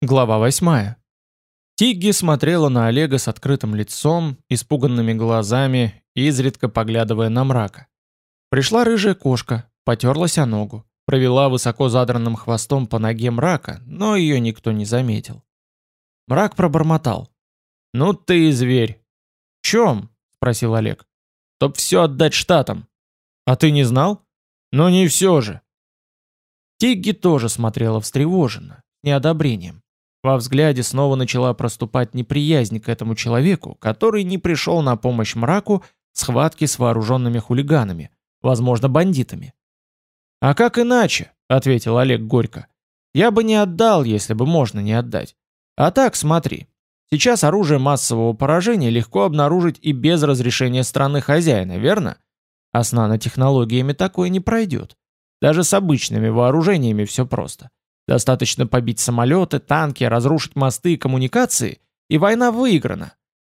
Глава 8. Тигги смотрела на Олега с открытым лицом, испуганными глазами, изредка поглядывая на мрака. Пришла рыжая кошка, потерлась о ногу, провела высоко задранным хвостом по ноге мрака, но ее никто не заметил. Мрак пробормотал. «Ну ты и зверь!» «В чем?» — спросил Олег. «Чтоб все отдать штатам». «А ты не знал?» «Ну не все же». Тигги тоже смотрела встревоженно, неодобрением. Во взгляде снова начала проступать неприязнь к этому человеку, который не пришел на помощь мраку в схватке с вооруженными хулиганами, возможно, бандитами. «А как иначе?» — ответил Олег горько. «Я бы не отдал, если бы можно не отдать. А так, смотри. Сейчас оружие массового поражения легко обнаружить и без разрешения страны хозяина, верно? А с нанотехнологиями такое не пройдет. Даже с обычными вооружениями все просто. Достаточно побить самолеты, танки, разрушить мосты и коммуникации, и война выиграна.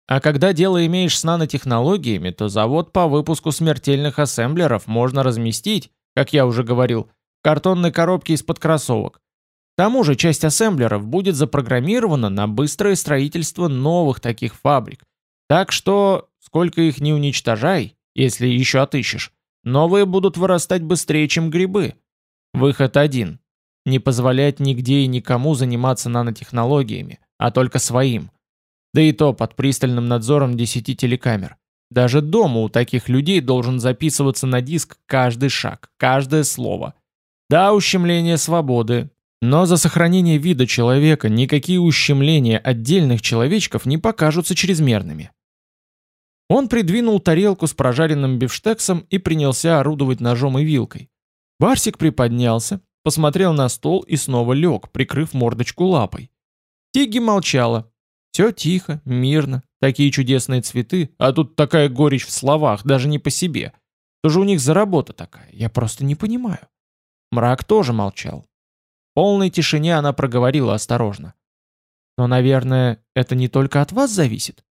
А когда дело имеешь с нанотехнологиями, то завод по выпуску смертельных ассемблеров можно разместить, как я уже говорил, в картонной коробке из-под кроссовок. К тому же часть ассемблеров будет запрограммирована на быстрое строительство новых таких фабрик. Так что, сколько их не уничтожай, если еще отыщешь, новые будут вырастать быстрее, чем грибы. Выход один не позволять нигде и никому заниматься нанотехнологиями, а только своим. Да и то под пристальным надзором 10 телекамер. Даже дома у таких людей должен записываться на диск каждый шаг, каждое слово. Да, ущемление свободы, но за сохранение вида человека никакие ущемления отдельных человечков не покажутся чрезмерными. Он придвинул тарелку с прожаренным бифштексом и принялся орудовать ножом и вилкой. Барсик приподнялся, посмотрел на стол и снова лег, прикрыв мордочку лапой. Тигги молчала. Все тихо, мирно, такие чудесные цветы, а тут такая горечь в словах, даже не по себе. Что же у них за работа такая, я просто не понимаю. Мрак тоже молчал. В полной тишине она проговорила осторожно. Но, наверное, это не только от вас зависит?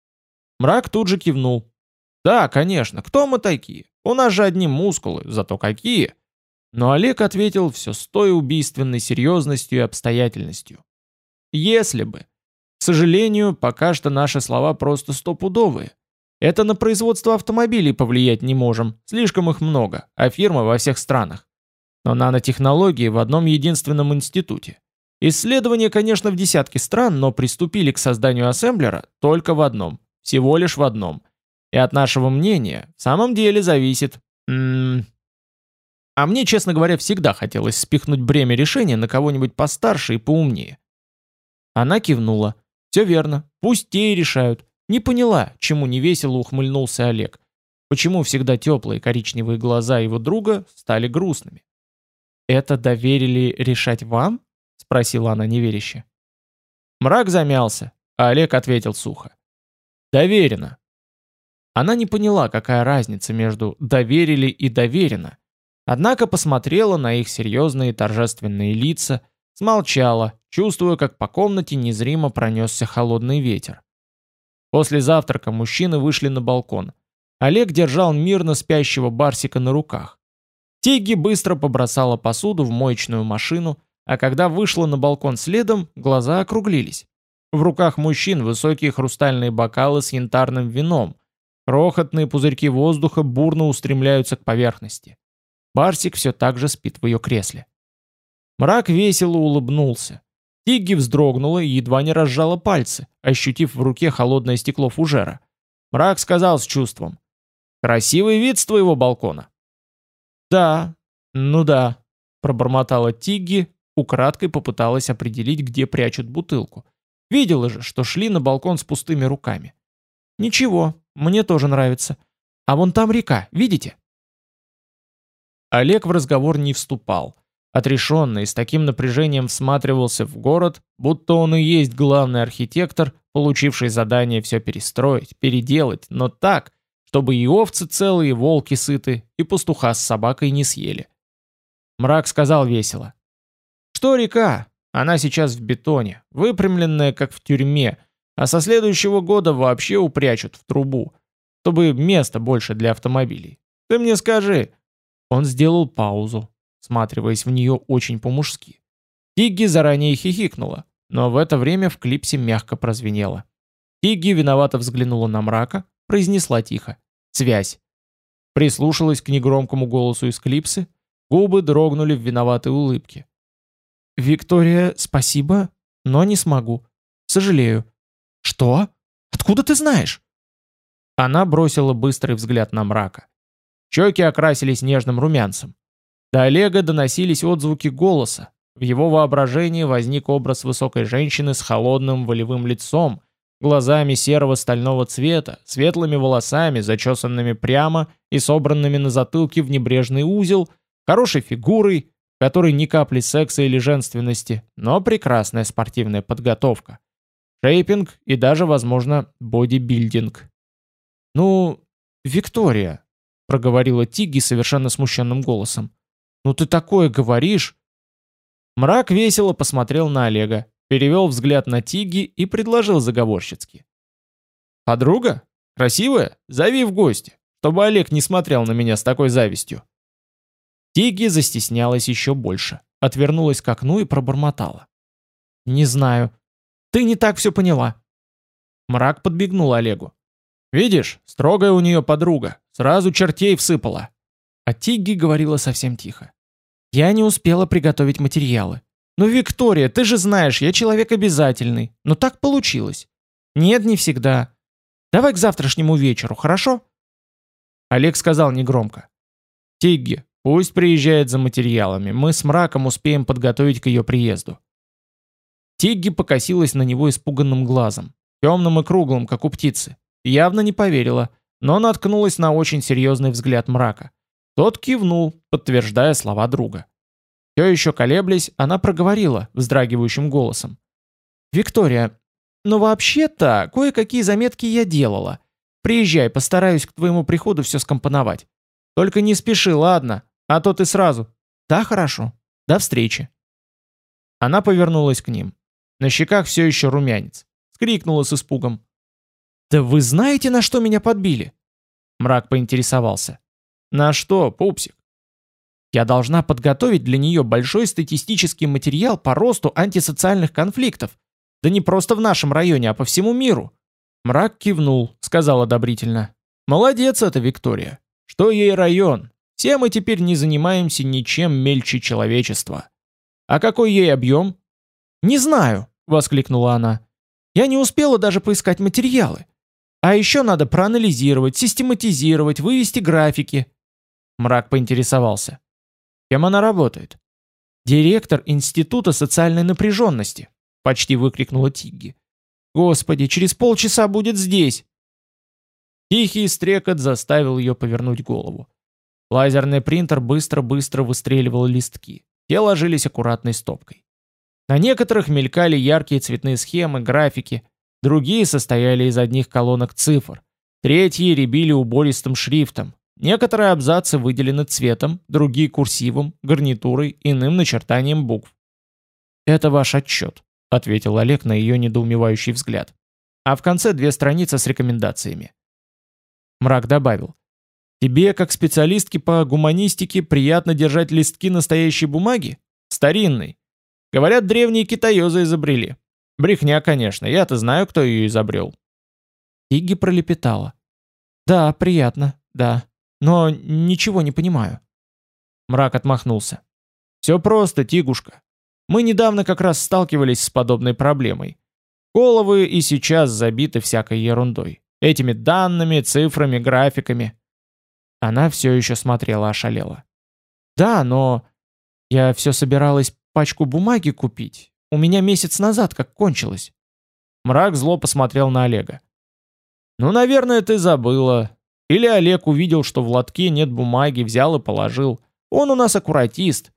Мрак тут же кивнул. Да, конечно, кто мы такие? У нас же одни мускулы, зато какие. Но Олег ответил все с той убийственной серьезностью и обстоятельностью. Если бы. К сожалению, пока что наши слова просто стопудовые. Это на производство автомобилей повлиять не можем, слишком их много, а фирмы во всех странах. Но нанотехнологии в одном единственном институте. Исследования, конечно, в десятке стран, но приступили к созданию ассемблера только в одном, всего лишь в одном. И от нашего мнения в самом деле зависит... М -м, а мне, честно говоря, всегда хотелось спихнуть бремя решения на кого-нибудь постарше и поумнее. Она кивнула. Все верно, пусть те и решают. Не поняла, чему невесело ухмыльнулся Олег. Почему всегда теплые коричневые глаза его друга стали грустными. «Это доверили решать вам?» — спросила она неверяще. Мрак замялся, а Олег ответил сухо. «Доверено». Она не поняла, какая разница между «доверили» и «доверено», Однако посмотрела на их серьезные торжественные лица, смолчала, чувствуя, как по комнате незримо пронесся холодный ветер. После завтрака мужчины вышли на балкон. Олег держал мирно спящего Барсика на руках. Тигги быстро побросала посуду в моечную машину, а когда вышла на балкон следом, глаза округлились. В руках мужчин высокие хрустальные бокалы с янтарным вином. Крохотные пузырьки воздуха бурно устремляются к поверхности. Барсик все так же спит в ее кресле. Мрак весело улыбнулся. Тигги вздрогнула и едва не разжала пальцы, ощутив в руке холодное стекло фужера. Мрак сказал с чувством. «Красивый вид с твоего балкона». «Да, ну да», — пробормотала Тигги, украдкой попыталась определить, где прячут бутылку. Видела же, что шли на балкон с пустыми руками. «Ничего, мне тоже нравится. А вон там река, видите?» Олег в разговор не вступал. Отрешенный, с таким напряжением всматривался в город, будто он и есть главный архитектор, получивший задание все перестроить, переделать, но так, чтобы и овцы целые, и волки сыты, и пастуха с собакой не съели. Мрак сказал весело. «Что река? Она сейчас в бетоне, выпрямленная, как в тюрьме, а со следующего года вообще упрячут в трубу, чтобы места больше для автомобилей. Ты мне скажи, он сделал паузу, сматриваясь в нее очень по-мужски. Тигги заранее хихикнула, но в это время в клипсе мягко прозвенело. Тигги виновато взглянула на мрака, произнесла тихо. «Связь». Прислушалась к негромкому голосу из клипсы, губы дрогнули в виноватой улыбке. «Виктория, спасибо, но не смогу. Сожалею». «Что? Откуда ты знаешь?» Она бросила быстрый взгляд на мрака. Щеки окрасились нежным румянцем. До Олега доносились отзвуки голоса. В его воображении возник образ высокой женщины с холодным волевым лицом, глазами серого стального цвета, светлыми волосами, зачесанными прямо и собранными на затылке в небрежный узел, хорошей фигурой, которой ни капли секса или женственности, но прекрасная спортивная подготовка. Шейпинг и даже, возможно, бодибилдинг. «Ну, Виктория», — проговорила Тигги совершенно смущенным голосом, «ну ты такое говоришь!» Мрак весело посмотрел на Олега, перевел взгляд на Тигги и предложил заговорщицки. «Подруга? Красивая? Зови в гости, чтобы Олег не смотрел на меня с такой завистью». Тигги застеснялась еще больше, отвернулась к окну и пробормотала. «Не знаю. Ты не так все поняла». Мрак подбегнул Олегу. «Видишь, строгая у нее подруга, сразу чертей всыпала». А Тигги говорила совсем тихо. «Я не успела приготовить материалы. Ну, Виктория, ты же знаешь, я человек обязательный. Но так получилось. Нет, не всегда. Давай к завтрашнему вечеру, хорошо?» Олег сказал негромко. «Тигги, пусть приезжает за материалами, мы с мраком успеем подготовить к ее приезду». Тигги покосилась на него испуганным глазом, темным и круглым, как у птицы. Явно не поверила, но наткнулась на очень серьезный взгляд мрака. Тот кивнул, подтверждая слова друга. Все еще колеблясь, она проговорила вздрагивающим голосом. «Виктория, ну вообще-то, кое-какие заметки я делала. Приезжай, постараюсь к твоему приходу все скомпоновать. Только не спеши, ладно? А то ты сразу. Да, хорошо. До встречи». Она повернулась к ним. На щеках все еще румянец. Скрикнула с испугом. «Да вы знаете, на что меня подбили?» Мрак поинтересовался. «На что, пупсик?» «Я должна подготовить для нее большой статистический материал по росту антисоциальных конфликтов. Да не просто в нашем районе, а по всему миру». Мрак кивнул, сказал одобрительно. «Молодец это, Виктория. Что ей район? Все мы теперь не занимаемся ничем мельче человечества. А какой ей объем?» «Не знаю», — воскликнула она. «Я не успела даже поискать материалы. А еще надо проанализировать, систематизировать, вывести графики. Мрак поинтересовался. Кем она работает? Директор Института социальной напряженности, почти выкрикнула Тигги. Господи, через полчаса будет здесь. Тихий стрекот заставил ее повернуть голову. Лазерный принтер быстро-быстро выстреливал листки. Те ложились аккуратной стопкой. На некоторых мелькали яркие цветные схемы, графики, Другие состояли из одних колонок цифр. Третьи рябили убористым шрифтом. Некоторые абзацы выделены цветом, другие курсивом, гарнитурой, иным начертанием букв. «Это ваш отчет», — ответил Олег на ее недоумевающий взгляд. А в конце две страницы с рекомендациями. Мрак добавил. «Тебе, как специалистке по гуманистике, приятно держать листки настоящей бумаги? Старинной. Говорят, древние китаёзы изобрели. Брехня, конечно, я-то знаю, кто ее изобрел. Игги пролепетала. Да, приятно, да, но ничего не понимаю. Мрак отмахнулся. Все просто, Тигушка. Мы недавно как раз сталкивались с подобной проблемой. Головы и сейчас забиты всякой ерундой. Этими данными, цифрами, графиками. Она все еще смотрела ошалела. Да, но... Я все собиралась пачку бумаги купить, у меня месяц назад как кончилось». Мрак зло посмотрел на Олега. «Ну, наверное, ты забыла. Или Олег увидел, что в лотке нет бумаги, взял и положил. Он у нас аккуратист.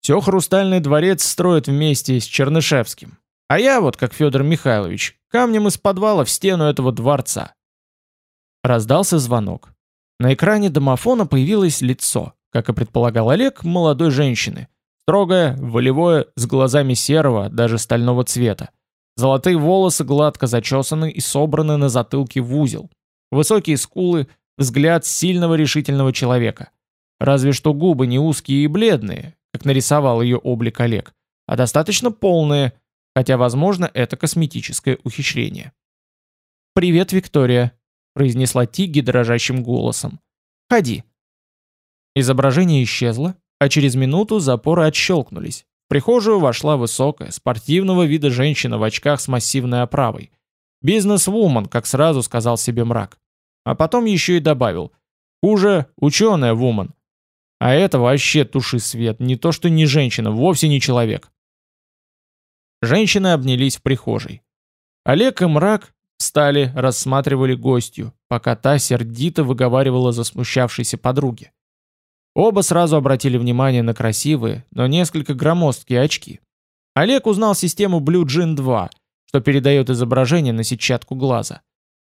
Все Хрустальный дворец строит вместе с Чернышевским. А я вот, как Федор Михайлович, камнем из подвала в стену этого дворца». Раздался звонок. На экране домофона появилось лицо, как и предполагал Олег, молодой женщины – Строгое, волевое, с глазами серого, даже стального цвета. Золотые волосы гладко зачесаны и собраны на затылке в узел. Высокие скулы, взгляд сильного решительного человека. Разве что губы не узкие и бледные, как нарисовал ее облик Олег, а достаточно полные, хотя, возможно, это косметическое ухищрение. «Привет, Виктория», — произнесла Тигги дрожащим голосом. «Ходи». Изображение исчезло, а через минуту запоры отщелкнулись. В прихожую вошла высокая, спортивного вида женщина в очках с массивной оправой. «Бизнес-вумен», как сразу сказал себе мрак. А потом еще и добавил. «Хуже ученая-вумен». А это вообще туши свет, не то что не женщина, вовсе не человек. Женщины обнялись в прихожей. Олег и мрак встали, рассматривали гостью, пока та сердито выговаривала засмущавшейся подруге. Оба сразу обратили внимание на красивые, но несколько громоздкие очки. Олег узнал систему Blue Gene 2, что передает изображение на сетчатку глаза.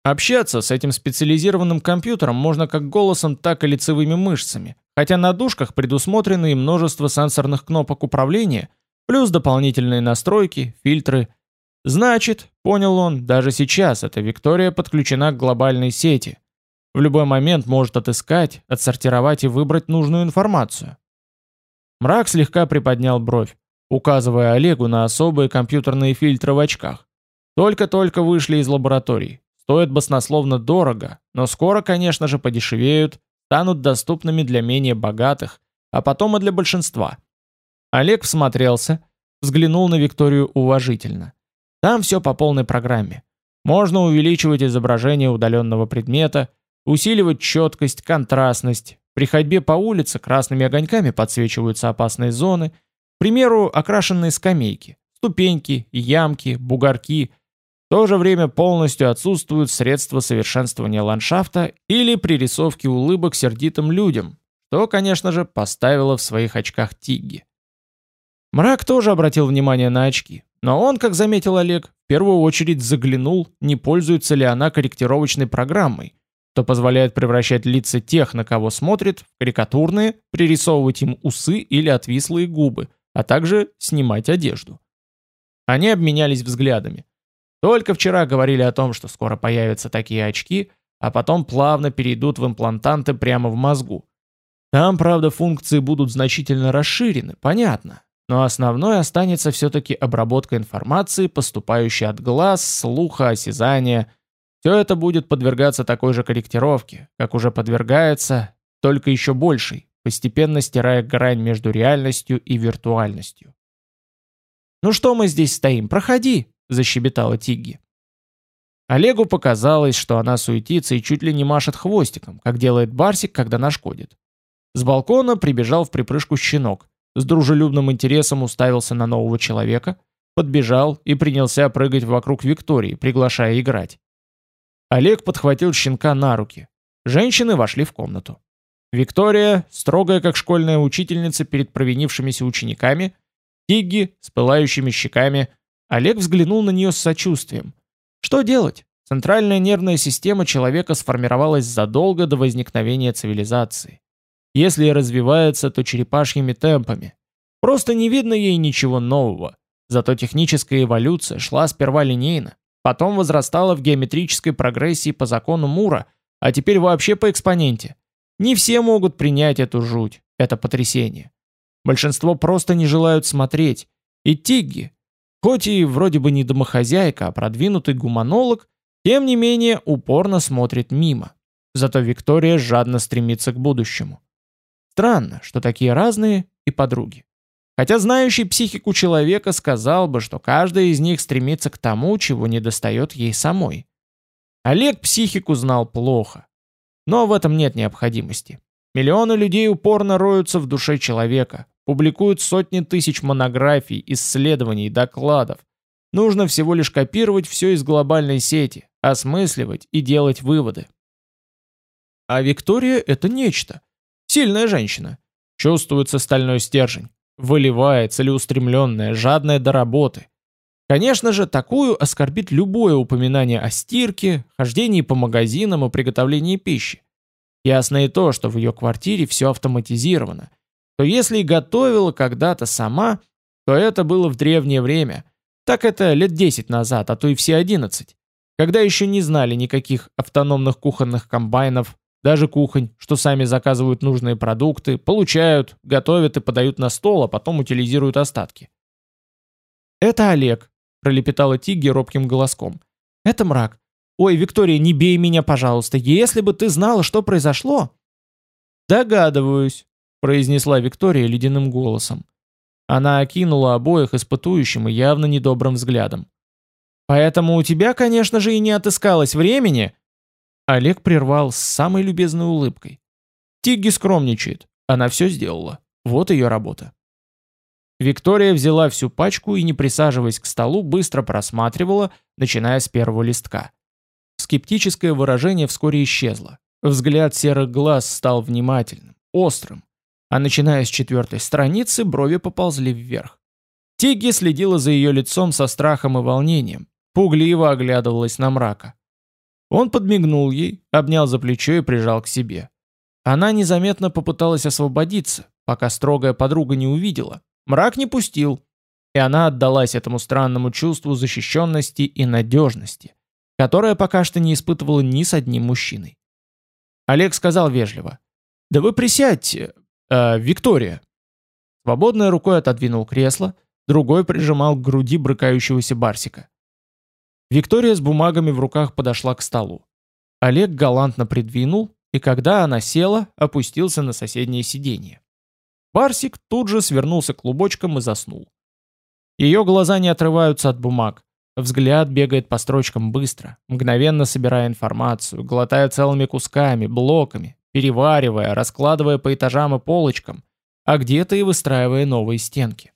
Общаться с этим специализированным компьютером можно как голосом, так и лицевыми мышцами, хотя на дужках предусмотрены и множество сенсорных кнопок управления, плюс дополнительные настройки, фильтры. Значит, понял он, даже сейчас эта Виктория подключена к глобальной сети. В любой момент может отыскать, отсортировать и выбрать нужную информацию. Мрак слегка приподнял бровь, указывая Олегу на особые компьютерные фильтры в очках. Только-только вышли из лабораторий. Стоят баснословно дорого, но скоро, конечно же, подешевеют, станут доступными для менее богатых, а потом и для большинства. Олег всмотрелся, взглянул на Викторию уважительно. Там все по полной программе. Можно увеличивать изображение удаленного предмета, усиливать четкость, контрастность. При ходьбе по улице красными огоньками подсвечиваются опасные зоны, к примеру, окрашенные скамейки, ступеньки, ямки, бугорки – в то же время полностью отсутствуют средства совершенствования ландшафта или пририсовки улыбок сердитым людям, что, конечно же, поставило в своих очках Тигги. Мрак тоже обратил внимание на очки, но он, как заметил Олег, в первую очередь заглянул, не пользуется ли она корректировочной программой, что позволяет превращать лица тех, на кого смотрит, в карикатурные, пририсовывать им усы или отвислые губы, а также снимать одежду. Они обменялись взглядами. Только вчера говорили о том, что скоро появятся такие очки, а потом плавно перейдут в имплантанты прямо в мозгу. Там, правда, функции будут значительно расширены, понятно. Но основной останется все-таки обработка информации, поступающей от глаз, слуха, осязания. Все это будет подвергаться такой же корректировке, как уже подвергается, только еще большей, постепенно стирая грань между реальностью и виртуальностью. «Ну что мы здесь стоим? Проходи!» защебетала Тигги. Олегу показалось, что она суетится и чуть ли не машет хвостиком, как делает Барсик, когда нашкодит. С балкона прибежал в припрыжку щенок, с дружелюбным интересом уставился на нового человека, подбежал и принялся прыгать вокруг Виктории, приглашая играть. Олег подхватил щенка на руки. Женщины вошли в комнату. Виктория, строгая как школьная учительница перед провинившимися учениками, Тигги с пылающими щеками – Олег взглянул на нее с сочувствием. Что делать? Центральная нервная система человека сформировалась задолго до возникновения цивилизации. Если и развивается, то черепашьими темпами. Просто не видно ей ничего нового. Зато техническая эволюция шла сперва линейно, потом возрастала в геометрической прогрессии по закону Мура, а теперь вообще по экспоненте. Не все могут принять эту жуть, это потрясение. Большинство просто не желают смотреть. И Тигги, Хоть и вроде бы не домохозяйка, а продвинутый гуманолог, тем не менее упорно смотрит мимо. Зато Виктория жадно стремится к будущему. Странно, что такие разные и подруги. Хотя знающий психику человека сказал бы, что каждая из них стремится к тому, чего не достает ей самой. Олег психику знал плохо. Но в этом нет необходимости. Миллионы людей упорно роются в душе человека, публикуют сотни тысяч монографий, исследований, докладов. Нужно всего лишь копировать все из глобальной сети, осмысливать и делать выводы. А Виктория — это нечто. Сильная женщина. Чувствуется стальной стержень. Волевая, целеустремленная, жадная до работы. Конечно же, такую оскорбит любое упоминание о стирке, хождении по магазинам и приготовлении пищи. Ясно и то, что в ее квартире все автоматизировано — то если и готовила когда-то сама, то это было в древнее время. Так это лет 10 назад, а то и все 11. Когда еще не знали никаких автономных кухонных комбайнов, даже кухонь, что сами заказывают нужные продукты, получают, готовят и подают на стол, а потом утилизируют остатки. «Это Олег», пролепетала Тигги робким голоском. «Это мрак. Ой, Виктория, не бей меня, пожалуйста. Если бы ты знала, что произошло...» «Догадываюсь», — произнесла Виктория ледяным голосом. Она окинула обоих испытующим и явно недобрым взглядом. «Поэтому у тебя, конечно же, и не отыскалось времени...» Олег прервал с самой любезной улыбкой. Тигги скромничает. Она все сделала. Вот ее работа. Виктория взяла всю пачку и, не присаживаясь к столу, быстро просматривала, начиная с первого листка. Скептическое выражение вскоре исчезло. Взгляд серых глаз стал внимательным, острым, а начиная с четвертой страницы брови поползли вверх. Тигги следила за ее лицом со страхом и волнением, пугливо оглядывалась на мрака. Он подмигнул ей, обнял за плечо и прижал к себе. Она незаметно попыталась освободиться, пока строгая подруга не увидела. Мрак не пустил, и она отдалась этому странному чувству защищенности и надежности, которое пока что не испытывала ни с одним мужчиной. Олег сказал вежливо. «Да вы присядьте, э, Виктория». Свободной рукой отодвинул кресло, другой прижимал к груди брыкающегося барсика. Виктория с бумагами в руках подошла к столу. Олег галантно придвинул, и когда она села, опустился на соседнее сиденье. Барсик тут же свернулся клубочком и заснул. Ее глаза не отрываются от бумаг. Взгляд бегает по строчкам быстро, мгновенно собирая информацию, глотая целыми кусками, блоками, переваривая, раскладывая по этажам и полочкам, а где-то и выстраивая новые стенки.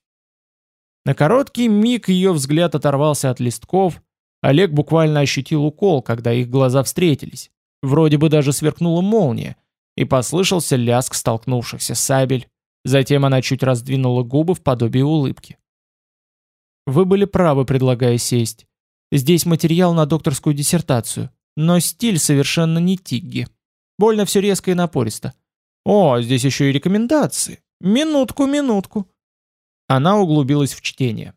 На короткий миг ее взгляд оторвался от листков, Олег буквально ощутил укол, когда их глаза встретились. Вроде бы даже сверкнула молния, и послышался лязг столкнувшихся сабель. Затем она чуть раздвинула губы в подобие улыбки. Вы были правы, предлагая сесть. Здесь материал на докторскую диссертацию, но стиль совершенно не Тигги. Больно все резко и напористо. О, здесь еще и рекомендации. Минутку, минутку. Она углубилась в чтение.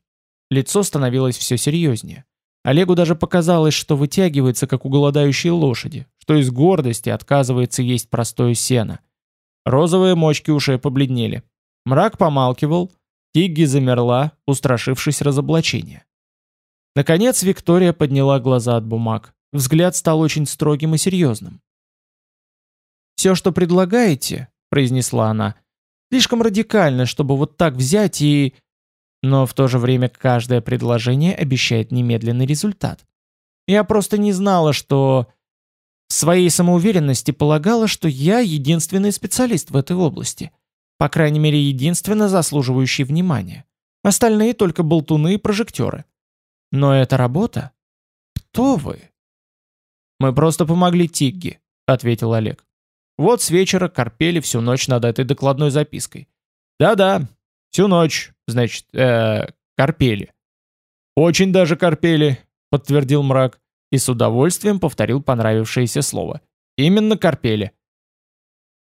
Лицо становилось все серьезнее. Олегу даже показалось, что вытягивается, как у голодающей лошади, что из гордости отказывается есть простое сено. Розовые мочки ушей побледнели. Мрак помалкивал, Тигги замерла, устрашившись разоблачения. Наконец Виктория подняла глаза от бумаг. Взгляд стал очень строгим и серьезным. «Все, что предлагаете», — произнесла она, — «слишком радикально, чтобы вот так взять и...» Но в то же время каждое предложение обещает немедленный результат. Я просто не знала, что... В своей самоуверенности полагала, что я единственный специалист в этой области. По крайней мере, единственно заслуживающий внимания. Остальные только болтуны и прожекторы. Но эта работа? Кто вы? Мы просто помогли Тигге, ответил Олег. Вот с вечера корпели всю ночь над этой докладной запиской. Да-да, всю ночь, значит, э, корпели. Очень даже корпели, подтвердил мрак и с удовольствием повторил понравившееся слово. Именно корпели.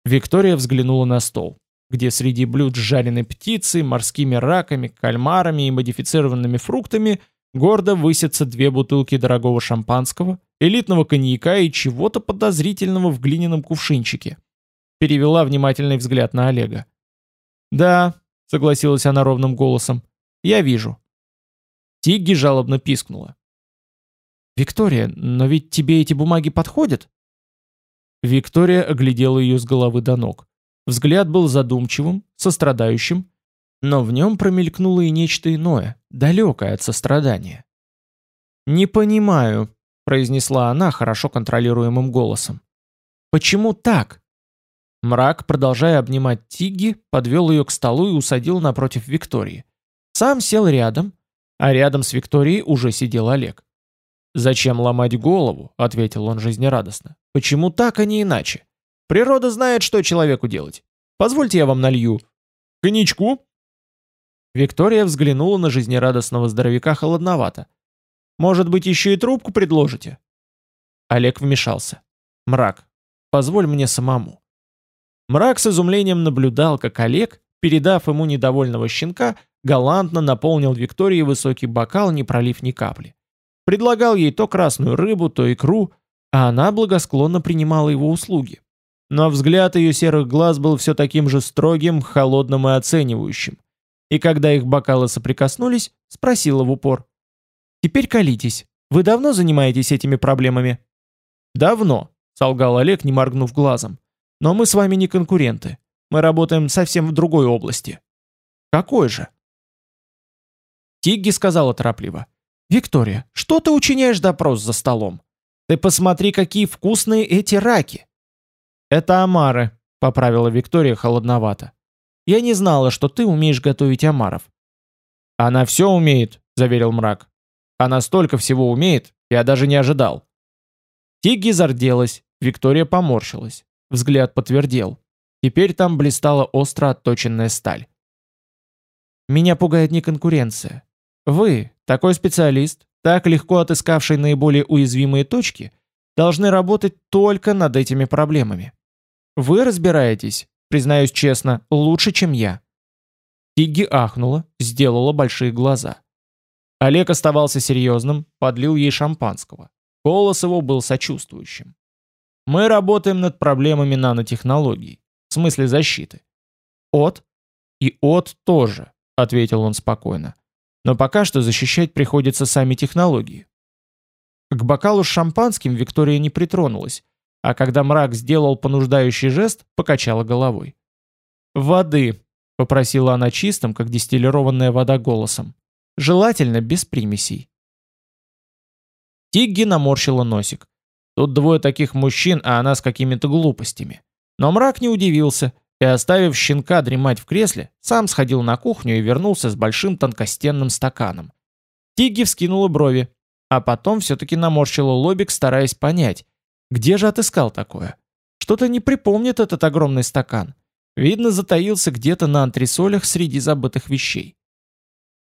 Виктория взглянула на стол где среди блюд с жареной птицей, морскими раками, кальмарами и модифицированными фруктами гордо высятся две бутылки дорогого шампанского, элитного коньяка и чего-то подозрительного в глиняном кувшинчике. Перевела внимательный взгляд на Олега. «Да», — согласилась она ровным голосом, — «я вижу». Тигги жалобно пискнула. «Виктория, но ведь тебе эти бумаги подходят?» Виктория оглядела ее с головы до ног. Взгляд был задумчивым, сострадающим, но в нем промелькнуло и нечто иное, далекое от сострадания. «Не понимаю», — произнесла она хорошо контролируемым голосом. «Почему так?» Мрак, продолжая обнимать Тигги, подвел ее к столу и усадил напротив Виктории. Сам сел рядом, а рядом с Викторией уже сидел Олег. «Зачем ломать голову?» — ответил он жизнерадостно. «Почему так, а не иначе? Природа знает, что человеку делать. Позвольте я вам налью. Коньячку?» Виктория взглянула на жизнерадостного здоровяка холодновато. «Может быть, еще и трубку предложите?» Олег вмешался. «Мрак, позволь мне самому». Мрак с изумлением наблюдал, как Олег, передав ему недовольного щенка, галантно наполнил Виктории высокий бокал, не пролив ни капли. Предлагал ей то красную рыбу, то икру, а она благосклонно принимала его услуги. Но взгляд ее серых глаз был все таким же строгим, холодным и оценивающим. И когда их бокалы соприкоснулись, спросила в упор. Теперь колитесь. Вы давно занимаетесь этими проблемами? Давно, солгал Олег, не моргнув глазом. Но мы с вами не конкуренты. Мы работаем совсем в другой области. Какой же? Тигги сказала торопливо. «Виктория, что ты учиняешь допрос за столом? Ты посмотри, какие вкусные эти раки!» «Это омары», — поправила Виктория холодновато. «Я не знала, что ты умеешь готовить омаров». «Она все умеет», — заверил мрак. «Она столько всего умеет, я даже не ожидал». Тигги зарделась, Виктория поморщилась. Взгляд подтвердил. Теперь там блистала остро отточенная сталь. «Меня пугает не конкуренция. Вы, такой специалист, так легко отыскавший наиболее уязвимые точки, должны работать только над этими проблемами. Вы разбираетесь, признаюсь честно, лучше, чем я. Тигги ахнула, сделала большие глаза. Олег оставался серьезным, подлил ей шампанского. Голос его был сочувствующим. Мы работаем над проблемами нанотехнологий, в смысле защиты. От? И от тоже, ответил он спокойно. Но пока что защищать приходится сами технологии. К бокалу с шампанским Виктория не притронулась, а когда мрак сделал понуждающий жест, покачала головой. «Воды», — попросила она чистым, как дистиллированная вода голосом. «Желательно без примесей». Тигги наморщила носик. Тут двое таких мужчин, а она с какими-то глупостями. Но мрак не удивился и, оставив щенка дремать в кресле, сам сходил на кухню и вернулся с большим тонкостенным стаканом. Тигги вскинула брови, а потом все-таки наморщила лобик, стараясь понять, где же отыскал такое. Что-то не припомнит этот огромный стакан. Видно, затаился где-то на антресолях среди забытых вещей.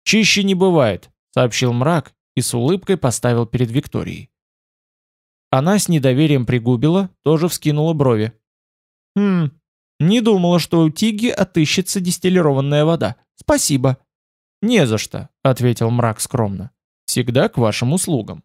«Чище не бывает», — сообщил мрак и с улыбкой поставил перед Викторией. Она с недоверием пригубила, тоже вскинула брови. «Хм, не думала, что у Тиги отыщется дистиллированная вода. Спасибо. Не за что, ответил мрак скромно. Всегда к вашим услугам.